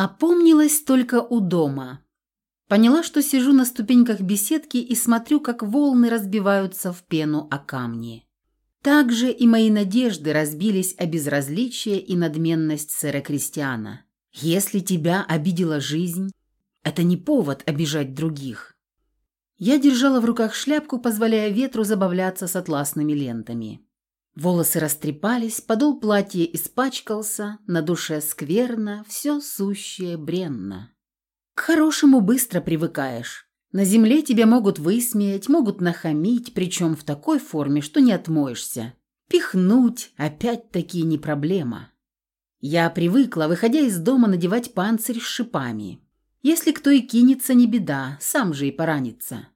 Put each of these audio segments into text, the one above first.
Опомнилась только у дома. Поняла, что сижу на ступеньках беседки и смотрю, как волны разбиваются в пену о камни. Также и мои надежды разбились о безразличие и надменность сэра Кристиана. Если тебя обидела жизнь, это не повод обижать других. Я держала в руках шляпку, позволяя ветру забавляться с атласными лентами. Волосы растрепались, подол платья испачкался, на душе скверно, все сущее бренно. К хорошему быстро привыкаешь. На земле тебя могут высмеять, могут нахамить, причем в такой форме, что не отмоешься. Пихнуть опять-таки не проблема. Я привыкла, выходя из дома, надевать панцирь с шипами. Если кто и кинется, не беда, сам же и поранится.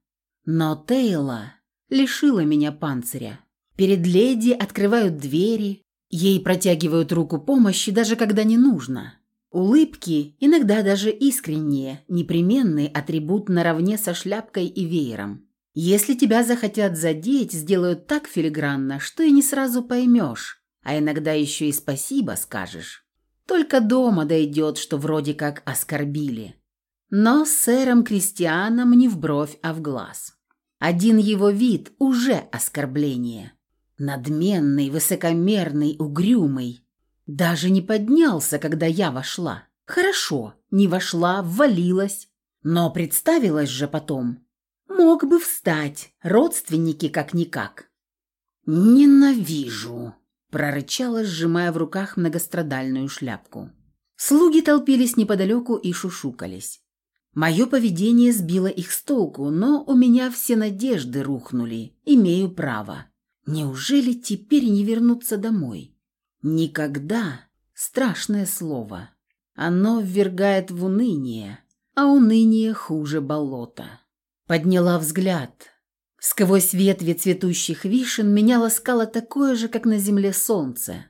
Но Тейла лишила меня панциря. Перед леди открывают двери, ей протягивают руку помощи, даже когда не нужно. Улыбки, иногда даже искренние, непременный атрибут наравне со шляпкой и веером. Если тебя захотят задеть, сделают так филигранно, что и не сразу поймешь, а иногда еще и спасибо скажешь. Только дома дойдет, что вроде как оскорбили. Но с сэром Кристианом не в бровь, а в глаз. Один его вид уже оскорбление. Надменный, высокомерный, угрюмый. Даже не поднялся, когда я вошла. Хорошо, не вошла, ввалилась. Но представилась же потом. Мог бы встать, родственники как-никак. «Ненавижу!» – прорычала, сжимая в руках многострадальную шляпку. Слуги толпились неподалеку и шушукались. Мое поведение сбило их с толку, но у меня все надежды рухнули, имею право. Неужели теперь не вернуться домой? Никогда. Страшное слово. Оно ввергает в уныние, а уныние хуже болота. Подняла взгляд. Сквозь ветви цветущих вишен меня ласкало такое же, как на земле солнце.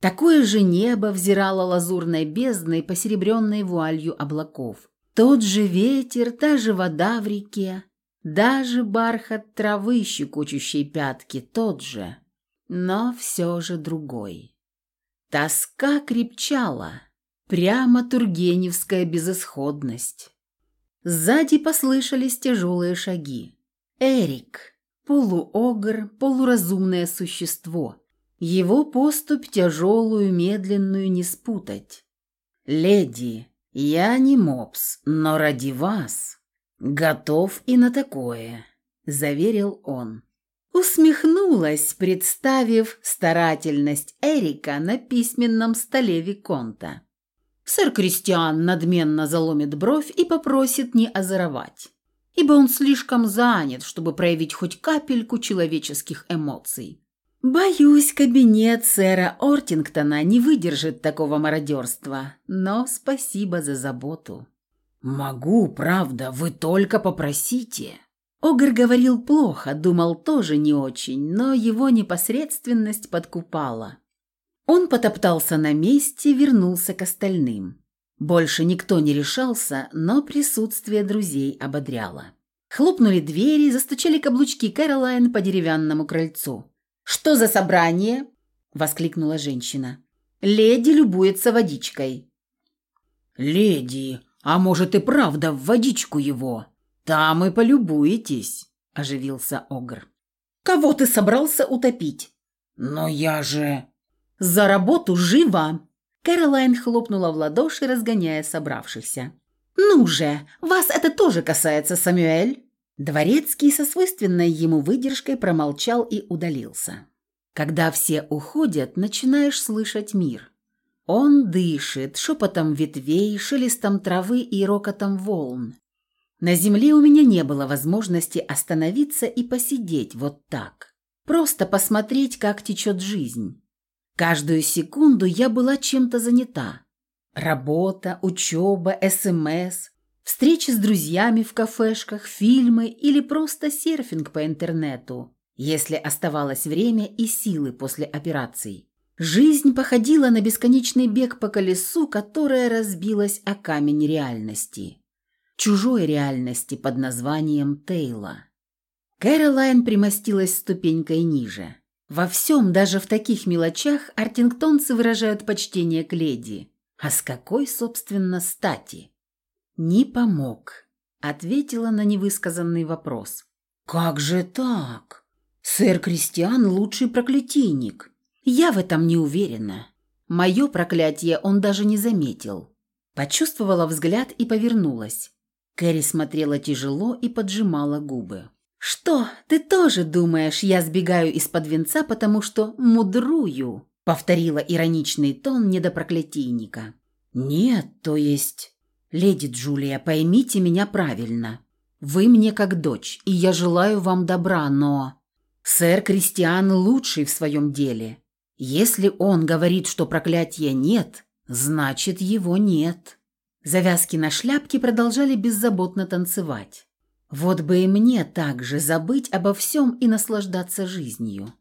Такое же небо взирало лазурной бездной, посеребренной вуалью облаков. Тот же ветер, та же вода в реке, даже бархат травы, щекочущей пятки, тот же, но все же другой. Тоска крепчала, прямо тургеневская безысходность. Сзади послышались тяжелые шаги. Эрик, полуогр, полуразумное существо. Его поступь тяжелую, медленную не спутать. «Леди, я не мопс, но ради вас...» «Готов и на такое», – заверил он. Усмехнулась, представив старательность Эрика на письменном столе Виконта. Сэр Кристиан надменно заломит бровь и попросит не озоровать, ибо он слишком занят, чтобы проявить хоть капельку человеческих эмоций. Боюсь, кабинет сэра Ортингтона не выдержит такого мародерства, но спасибо за заботу. «Могу, правда, вы только попросите». Огр говорил плохо, думал тоже не очень, но его непосредственность подкупала. Он потоптался на месте, вернулся к остальным. Больше никто не решался, но присутствие друзей ободряло. Хлопнули двери, застучали каблучки Кэролайн по деревянному крыльцу. «Что за собрание?» – воскликнула женщина. «Леди любуется водичкой». «Леди, а может и правда в водичку его? Там и полюбуетесь», – оживился Огр. «Кого ты собрался утопить?» «Но я же...» «За работу живо!» Кэролайн хлопнула в ладоши, разгоняя собравшихся. «Ну же, вас это тоже касается, Самюэль!» Дворецкий со свойственной ему выдержкой промолчал и удалился. Когда все уходят, начинаешь слышать мир. Он дышит шепотом ветвей, шелестом травы и рокотом волн. На земле у меня не было возможности остановиться и посидеть вот так. Просто посмотреть, как течет жизнь. Каждую секунду я была чем-то занята. Работа, учеба, СМС, встречи с друзьями в кафешках, фильмы или просто серфинг по интернету, если оставалось время и силы после операций. Жизнь походила на бесконечный бег по колесу, которое разбилось о камень реальности. Чужой реальности под названием Тейла. Кэролайн примостилась ступенькой ниже. Во всем, даже в таких мелочах, артингтонцы выражают почтение к леди. А с какой, собственно, стати? Не помог, ответила на невысказанный вопрос. Как же так? Сэр Кристиан лучший проклятийник. Я в этом не уверена. Мое проклятие он даже не заметил. Почувствовала взгляд и повернулась. Кэрри смотрела тяжело и поджимала губы. «Что, ты тоже думаешь, я сбегаю из-под венца, потому что мудрую?» повторила ироничный тон недопроклятийника. «Нет, то есть...» «Леди Джулия, поймите меня правильно. Вы мне как дочь, и я желаю вам добра, но...» «Сэр Кристиан лучший в своем деле. Если он говорит, что проклятия нет, значит, его нет». Завязки на шляпке продолжали беззаботно танцевать. Вот бы и мне также забыть обо всем и наслаждаться жизнью.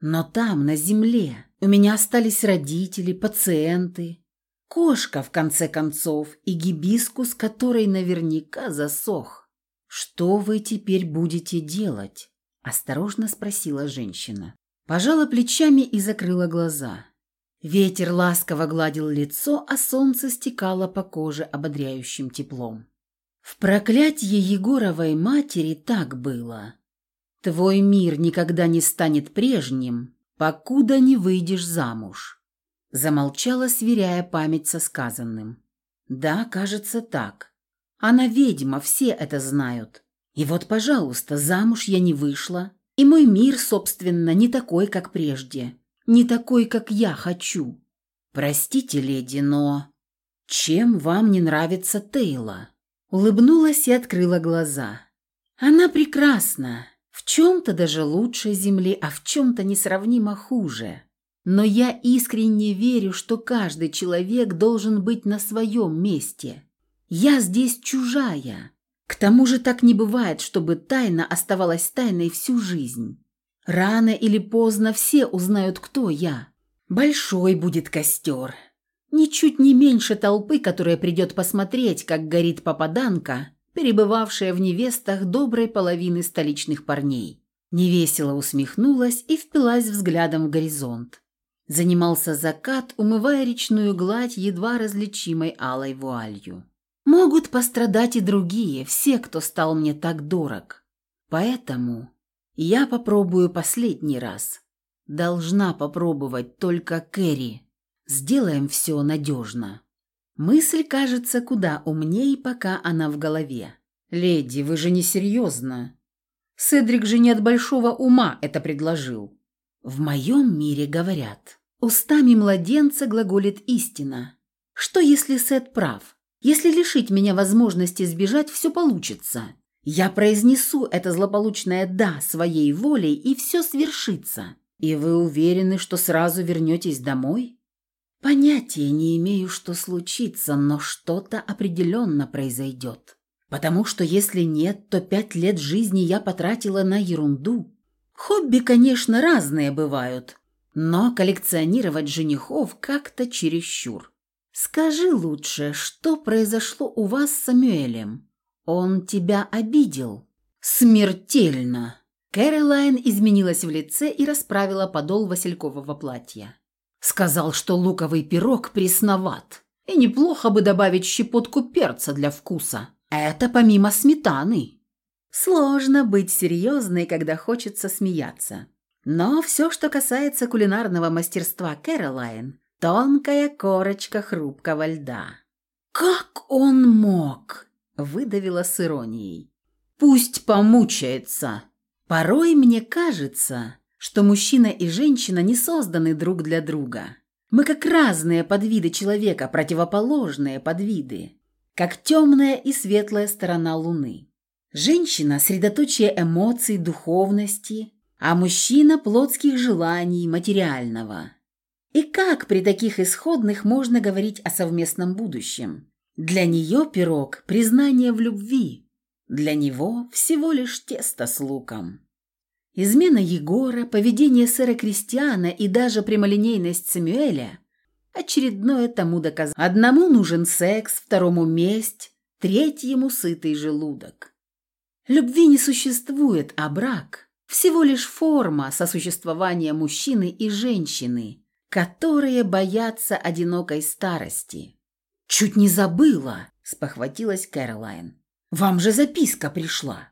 Но там, на земле, у меня остались родители, пациенты, кошка, в конце концов, и гибискус, который наверняка засох. «Что вы теперь будете делать?» – осторожно спросила женщина. Пожала плечами и закрыла глаза. Ветер ласково гладил лицо, а солнце стекало по коже ободряющим теплом. В проклятье Егоровой матери так было. Твой мир никогда не станет прежним, покуда не выйдешь замуж. Замолчала, сверяя память со сказанным. Да, кажется так. Она ведьма, все это знают. И вот, пожалуйста, замуж я не вышла, и мой мир, собственно, не такой, как прежде не такой, как я хочу. Простите, леди, но... Чем вам не нравится Тейла?» Улыбнулась и открыла глаза. «Она прекрасна. В чем-то даже лучше Земли, а в чем-то несравнимо хуже. Но я искренне верю, что каждый человек должен быть на своем месте. Я здесь чужая. К тому же так не бывает, чтобы тайна оставалась тайной всю жизнь. Рано или поздно все узнают, кто я. Большой будет костер. Ничуть не меньше толпы, которая придет посмотреть, как горит попаданка, перебывавшая в невестах доброй половины столичных парней. Невесело усмехнулась и впилась взглядом в горизонт. Занимался закат, умывая речную гладь едва различимой алой вуалью. Могут пострадать и другие, все, кто стал мне так дорог. Поэтому я попробую последний раз. Должна попробовать только Кэрри. Сделаем все надежно. Мысль кажется куда умней, пока она в голове. «Леди, вы же не серьезно. Седрик же не от большого ума это предложил». «В моем мире говорят. Устами младенца глаголит истина. Что если Сет прав? Если лишить меня возможности сбежать, все получится. Я произнесу это злополучное «да» своей волей, и все свершится. И вы уверены, что сразу вернетесь домой? Понятия не имею, что случится, но что-то определенно произойдет. Потому что если нет, то пять лет жизни я потратила на ерунду. Хобби, конечно, разные бывают, но коллекционировать женихов как-то чересчур. Скажи лучше, что произошло у вас с Самюэлем? «Он тебя обидел?» «Смертельно!» Кэролайн изменилась в лице и расправила подол василькового платья. Сказал, что луковый пирог пресноват, и неплохо бы добавить щепотку перца для вкуса. Это помимо сметаны. Сложно быть серьезной, когда хочется смеяться. Но все, что касается кулинарного мастерства Кэролайн, тонкая корочка хрупкого льда. «Как он мог?» выдавила с иронией. «Пусть помучается. Порой мне кажется, что мужчина и женщина не созданы друг для друга. Мы как разные подвиды человека, противоположные подвиды, как темная и светлая сторона Луны. Женщина – средоточие эмоций, духовности, а мужчина – плотских желаний, материального. И как при таких исходных можно говорить о совместном будущем? Для нее пирог – признание в любви, для него всего лишь тесто с луком. Измена Егора, поведение сэра Кристиана и даже прямолинейность Самюэля – очередное тому доказательство. Одному нужен секс, второму – месть, третьему – сытый желудок. Любви не существует, а брак – всего лишь форма сосуществования мужчины и женщины, которые боятся одинокой старости. «Чуть не забыла!» – спохватилась Кэролайн. «Вам же записка пришла!»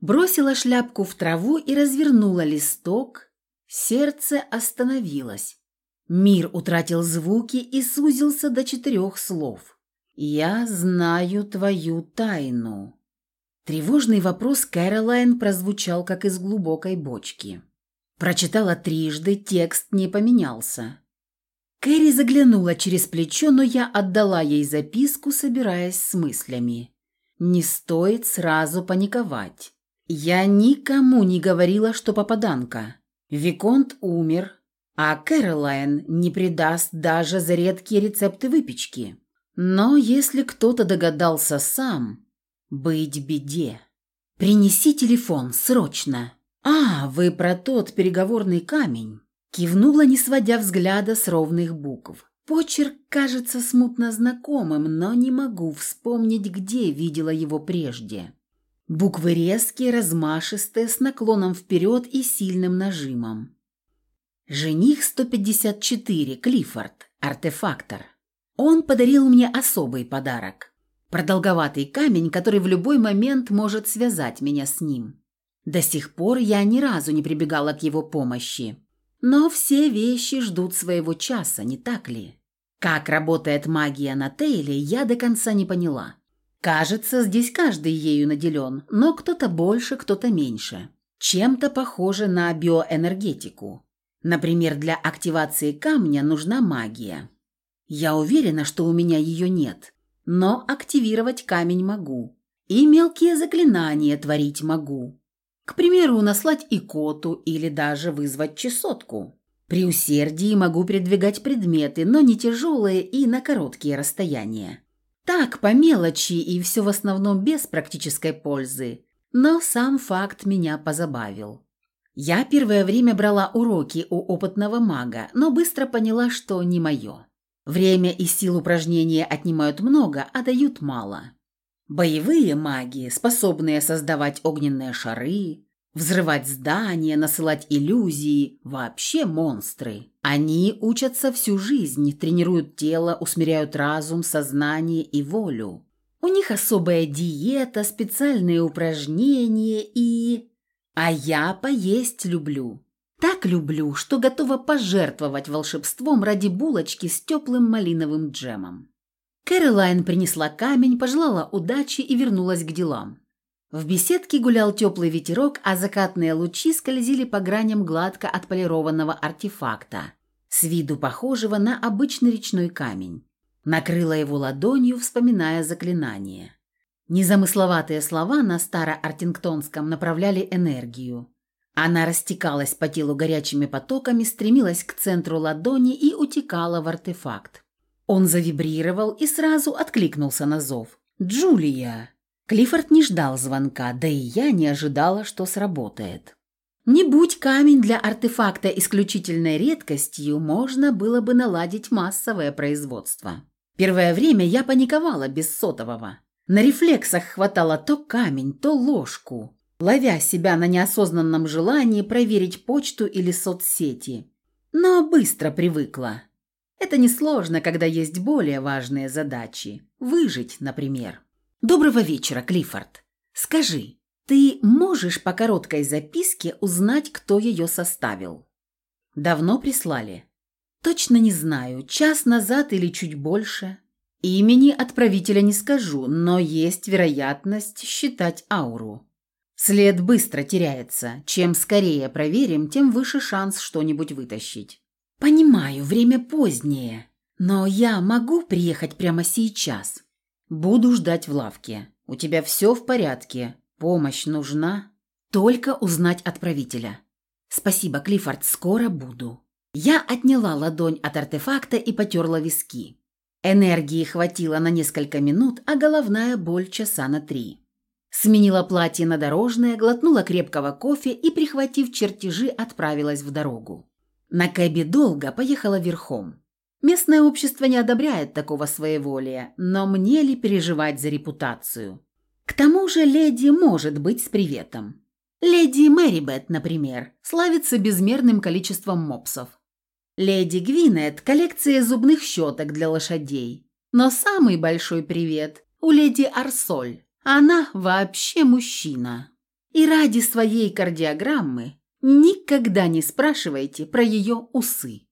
Бросила шляпку в траву и развернула листок. Сердце остановилось. Мир утратил звуки и сузился до четырех слов. «Я знаю твою тайну». Тревожный вопрос Кэролайн прозвучал, как из глубокой бочки. Прочитала трижды, текст не поменялся. Кэрри заглянула через плечо, но я отдала ей записку, собираясь с мыслями. Не стоит сразу паниковать. Я никому не говорила, что попаданка. Виконт умер, а Кэролайн не придаст даже за редкие рецепты выпечки. Но если кто-то догадался сам, быть беде. «Принеси телефон, срочно!» «А, вы про тот переговорный камень!» Кивнула, не сводя взгляда с ровных букв. Почерк кажется смутно знакомым, но не могу вспомнить, где видела его прежде. Буквы резкие, размашистые, с наклоном вперед и сильным нажимом. Жених 154, Клиффорд, артефактор. Он подарил мне особый подарок. Продолговатый камень, который в любой момент может связать меня с ним. До сих пор я ни разу не прибегала к его помощи. Но все вещи ждут своего часа, не так ли? Как работает магия на Тейле, я до конца не поняла. Кажется, здесь каждый ею наделен, но кто-то больше, кто-то меньше. Чем-то похоже на биоэнергетику. Например, для активации камня нужна магия. Я уверена, что у меня ее нет, но активировать камень могу. И мелкие заклинания творить могу. К примеру, наслать икоту или даже вызвать чесотку. При усердии могу передвигать предметы, но не тяжелые и на короткие расстояния. Так, по мелочи и все в основном без практической пользы. Но сам факт меня позабавил. Я первое время брала уроки у опытного мага, но быстро поняла, что не мое. Время и сил упражнения отнимают много, а дают мало. Боевые маги, способные создавать огненные шары, взрывать здания, насылать иллюзии, вообще монстры. Они учатся всю жизнь, тренируют тело, усмиряют разум, сознание и волю. У них особая диета, специальные упражнения и... А я поесть люблю. Так люблю, что готова пожертвовать волшебством ради булочки с теплым малиновым джемом. Кэролайн принесла камень, пожелала удачи и вернулась к делам. В беседке гулял теплый ветерок, а закатные лучи скользили по граням гладко отполированного артефакта, с виду похожего на обычный речной камень. Накрыла его ладонью, вспоминая заклинание. Незамысловатые слова на старо-артингтонском направляли энергию. Она растекалась по телу горячими потоками, стремилась к центру ладони и утекала в артефакт. Он завибрировал и сразу откликнулся на зов. «Джулия!» Клиффорд не ждал звонка, да и я не ожидала, что сработает. Не будь камень для артефакта исключительной редкостью, можно было бы наладить массовое производство. Первое время я паниковала без сотового. На рефлексах хватало то камень, то ложку, ловя себя на неосознанном желании проверить почту или соцсети. Но быстро привыкла. Это несложно, когда есть более важные задачи. Выжить, например. «Доброго вечера, Клиффорд. Скажи, ты можешь по короткой записке узнать, кто ее составил?» «Давно прислали?» «Точно не знаю, час назад или чуть больше. Имени отправителя не скажу, но есть вероятность считать ауру. След быстро теряется. Чем скорее проверим, тем выше шанс что-нибудь вытащить». «Понимаю, время позднее, но я могу приехать прямо сейчас?» Буду ждать в лавке. У тебя все в порядке. Помощь нужна? Только узнать отправителя. Спасибо, Клиффорд, скоро буду. Я отняла ладонь от артефакта и потерла виски. Энергии хватило на несколько минут, а головная боль часа на три. Сменила платье на дорожное, глотнула крепкого кофе и, прихватив чертежи, отправилась в дорогу. На Кэбе долго поехала верхом. Местное общество не одобряет такого своеволия, но мне ли переживать за репутацию? К тому же леди может быть с приветом. Леди Мэрибет, например, славится безмерным количеством мопсов. Леди Гвинет – коллекция зубных щеток для лошадей. Но самый большой привет у леди Арсоль. Она вообще мужчина. И ради своей кардиограммы никогда не спрашивайте про ее усы.